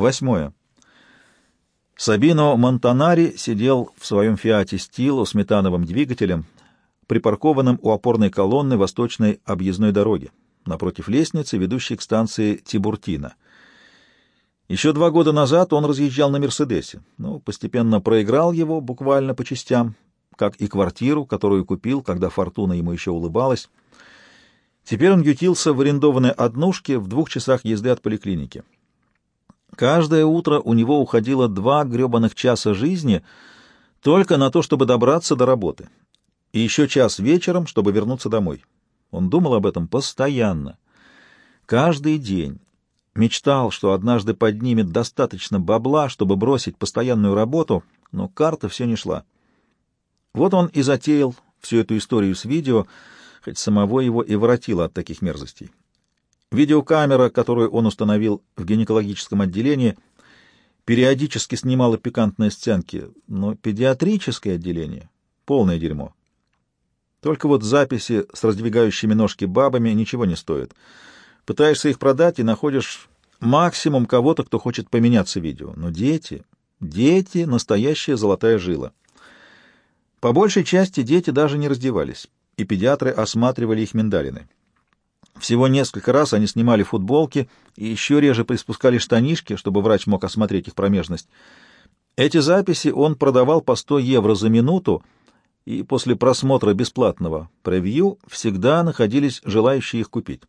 Восьмое. Сабино Монтанари сидел в своем «Фиате Стило» с метановым двигателем, припаркованным у опорной колонны восточной объездной дороги, напротив лестницы, ведущей к станции Тибуртина. Еще два года назад он разъезжал на «Мерседесе», но постепенно проиграл его буквально по частям, как и квартиру, которую купил, когда фортуна ему еще улыбалась. Теперь он ютился в арендованной однушке в двух часах езды от поликлиники. Каждое утро у него уходило два гребаных часа жизни только на то, чтобы добраться до работы, и еще час вечером, чтобы вернуться домой. Он думал об этом постоянно, каждый день. Мечтал, что однажды поднимет достаточно бабла, чтобы бросить постоянную работу, но карта все не шла. Вот он и затеял всю эту историю с видео, хоть самого его и воротило от таких мерзостей. Видеокамера, которую он установил в гинекологическом отделении, периодически снимала пикантные сценки, но педиатрическое отделение — полное дерьмо. Только вот записи с раздвигающими ножки бабами ничего не стоят. Пытаешься их продать и находишь максимум кого-то, кто хочет поменяться видео. Но дети... Дети — настоящая золотая жила. По большей части дети даже не раздевались, и педиатры осматривали их миндалины. Всего несколько раз они снимали футболки и еще реже приспускали штанишки, чтобы врач мог осмотреть их промежность. Эти записи он продавал по 100 евро за минуту, и после просмотра бесплатного превью всегда находились желающие их купить.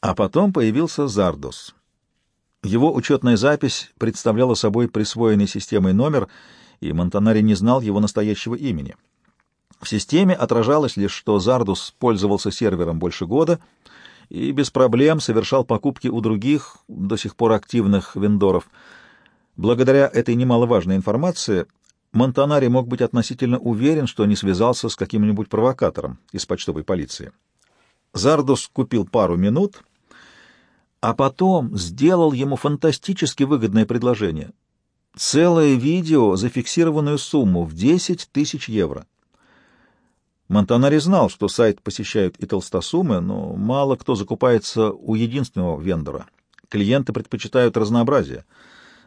А потом появился Зардос. Его учетная запись представляла собой присвоенный системой номер, и Монтанари не знал его настоящего имени. В системе отражалось лишь, что Зардус пользовался сервером больше года и без проблем совершал покупки у других, до сих пор активных вендоров. Благодаря этой немаловажной информации Монтанари мог быть относительно уверен, что не связался с каким-нибудь провокатором из почтовой полиции. Зардус купил пару минут, а потом сделал ему фантастически выгодное предложение. Целое видео, зафиксированную сумму в 10 тысяч евро. Монтанари знал, что сайт посещают и толстосумы, но мало кто закупается у единственного вендора. Клиенты предпочитают разнообразие.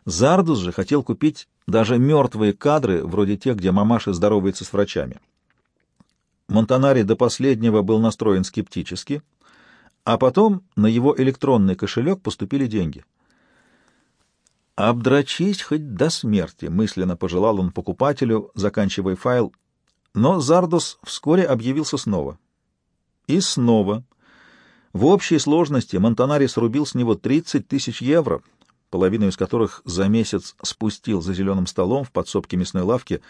Зардус же хотел купить даже мертвые кадры, вроде тех, где мамаша здоровается с врачами. Монтанари до последнего был настроен скептически, а потом на его электронный кошелек поступили деньги. «Обдрочись хоть до смерти», — мысленно пожелал он покупателю, заканчивая файл но Зардус вскоре объявился снова. И снова. В общей сложности Монтанари срубил с него 30 тысяч евро, половину из которых за месяц спустил за зеленым столом в подсобке мясной лавки.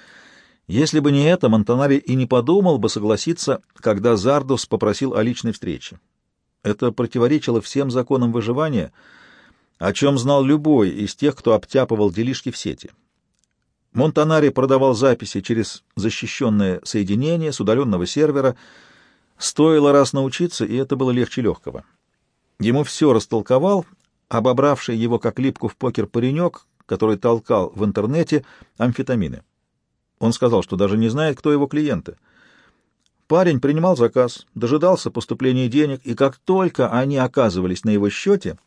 Если бы не это, Монтанари и не подумал бы согласиться, когда Зардус попросил о личной встрече. Это противоречило всем законам выживания, о чем знал любой из тех, кто обтяпывал делишки в сети. Монтанари продавал записи через защищенное соединение с удаленного сервера. Стоило раз научиться, и это было легче легкого. Ему все растолковал, обобравший его как липку в покер паренек, который толкал в интернете амфетамины. Он сказал, что даже не знает, кто его клиенты. Парень принимал заказ, дожидался поступления денег, и как только они оказывались на его счете,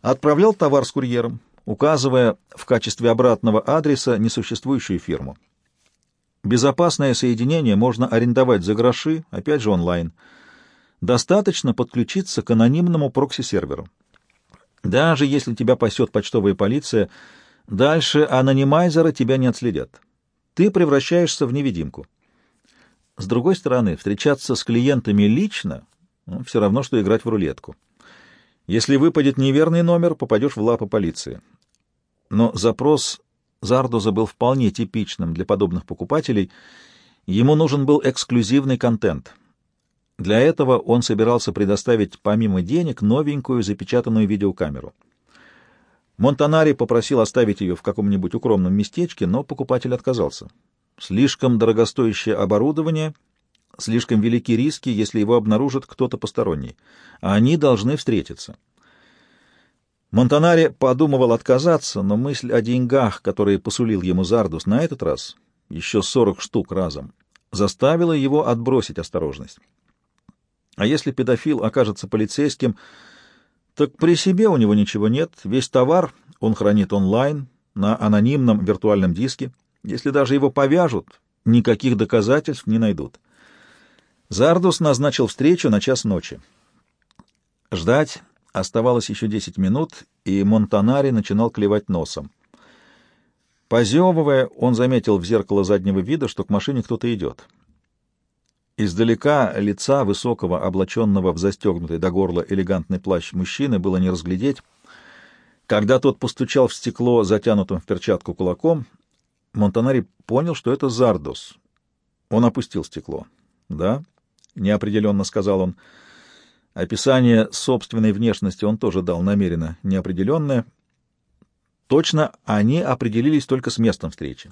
отправлял товар с курьером, указывая в качестве обратного адреса несуществующую фирму. Безопасное соединение можно арендовать за гроши, опять же онлайн. Достаточно подключиться к анонимному прокси-серверу. Даже если тебя пасет почтовая полиция, дальше анонимайзеры тебя не отследят. Ты превращаешься в невидимку. С другой стороны, встречаться с клиентами лично ну, все равно, что играть в рулетку. Если выпадет неверный номер, попадешь в лапы полиции. Но запрос Зардуза был вполне типичным для подобных покупателей. Ему нужен был эксклюзивный контент. Для этого он собирался предоставить помимо денег новенькую запечатанную видеокамеру. Монтанари попросил оставить ее в каком-нибудь укромном местечке, но покупатель отказался. Слишком дорогостоящее оборудование, слишком велики риски, если его обнаружит кто-то посторонний. А они должны встретиться. Монтанари подумывал отказаться, но мысль о деньгах, которые посулил ему Зардус на этот раз, еще сорок штук разом, заставила его отбросить осторожность. А если педофил окажется полицейским, так при себе у него ничего нет, весь товар он хранит онлайн на анонимном виртуальном диске. Если даже его повяжут, никаких доказательств не найдут. Зардус назначил встречу на час ночи. Ждать оставалось еще десять минут, и Монтанари начинал клевать носом. Позевывая, он заметил в зеркало заднего вида, что к машине кто-то идет. Издалека лица высокого, облаченного в застегнутый до горла элегантный плащ мужчины было не разглядеть. Когда тот постучал в стекло, затянутым в перчатку кулаком, Монтанари понял, что это Зардос. Он опустил стекло. «Да?» — неопределенно сказал он. Описание собственной внешности он тоже дал намеренно неопределенное. Точно они определились только с местом встречи.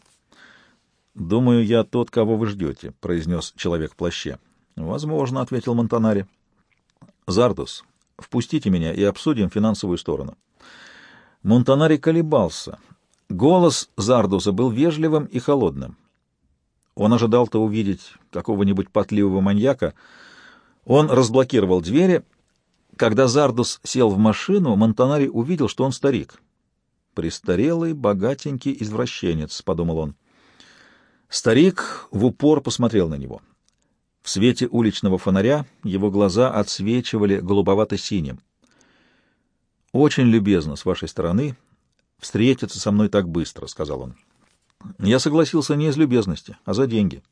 «Думаю, я тот, кого вы ждете», — произнес человек в плаще. «Возможно», — ответил Монтанари. «Зардус, впустите меня и обсудим финансовую сторону». Монтанари колебался. Голос Зардуса был вежливым и холодным. Он ожидал-то увидеть какого-нибудь потливого маньяка. Он разблокировал двери. Когда Зардус сел в машину, Монтанари увидел, что он старик. «Престарелый, богатенький извращенец», — подумал он. Старик в упор посмотрел на него. В свете уличного фонаря его глаза отсвечивали голубовато-синим. «Очень любезно с вашей стороны встретиться со мной так быстро», — сказал он. «Я согласился не из любезности, а за деньги.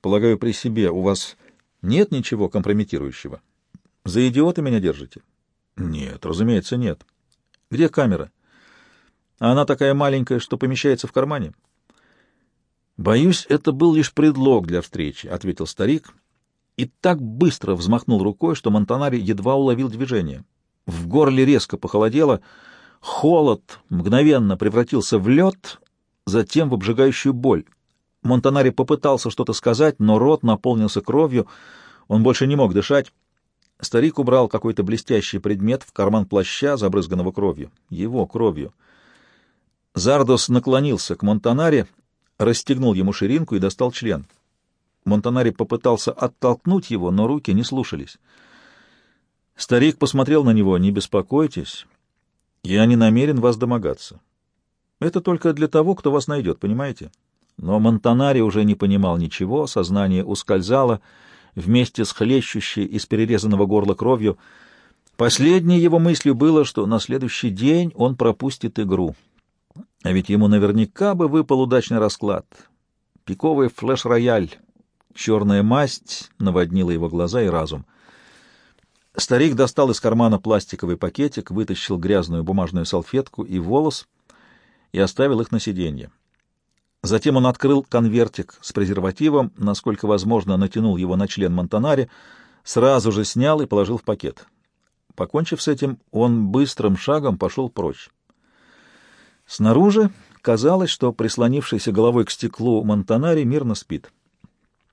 Полагаю, при себе у вас нет ничего компрометирующего? За идиота меня держите?» «Нет, разумеется, нет. Где камера?» «Она такая маленькая, что помещается в кармане?» «Боюсь, это был лишь предлог для встречи», — ответил старик, и так быстро взмахнул рукой, что Монтанари едва уловил движение. В горле резко похолодело, холод мгновенно превратился в лед, затем в обжигающую боль. Монтанари попытался что-то сказать, но рот наполнился кровью, он больше не мог дышать. Старик убрал какой-то блестящий предмет в карман плаща, забрызганного кровью. Его кровью. Зардос наклонился к Монтанаре, расстегнул ему ширинку и достал член. Монтанари попытался оттолкнуть его, но руки не слушались. Старик посмотрел на него. «Не беспокойтесь, я не намерен вас домогаться. Это только для того, кто вас найдет, понимаете?» Но Монтанари уже не понимал ничего, сознание ускользало вместе с хлещущей из перерезанного горла кровью. Последней его мыслью было, что на следующий день он пропустит игру. А ведь ему наверняка бы выпал удачный расклад. Пиковый флеш-рояль. Черная масть наводнила его глаза и разум. Старик достал из кармана пластиковый пакетик, вытащил грязную бумажную салфетку и волос и оставил их на сиденье. Затем он открыл конвертик с презервативом, насколько возможно, натянул его на член Монтанари, сразу же снял и положил в пакет. Покончив с этим, он быстрым шагом пошел прочь. Снаружи казалось, что прислонившийся головой к стеклу Монтанари мирно спит.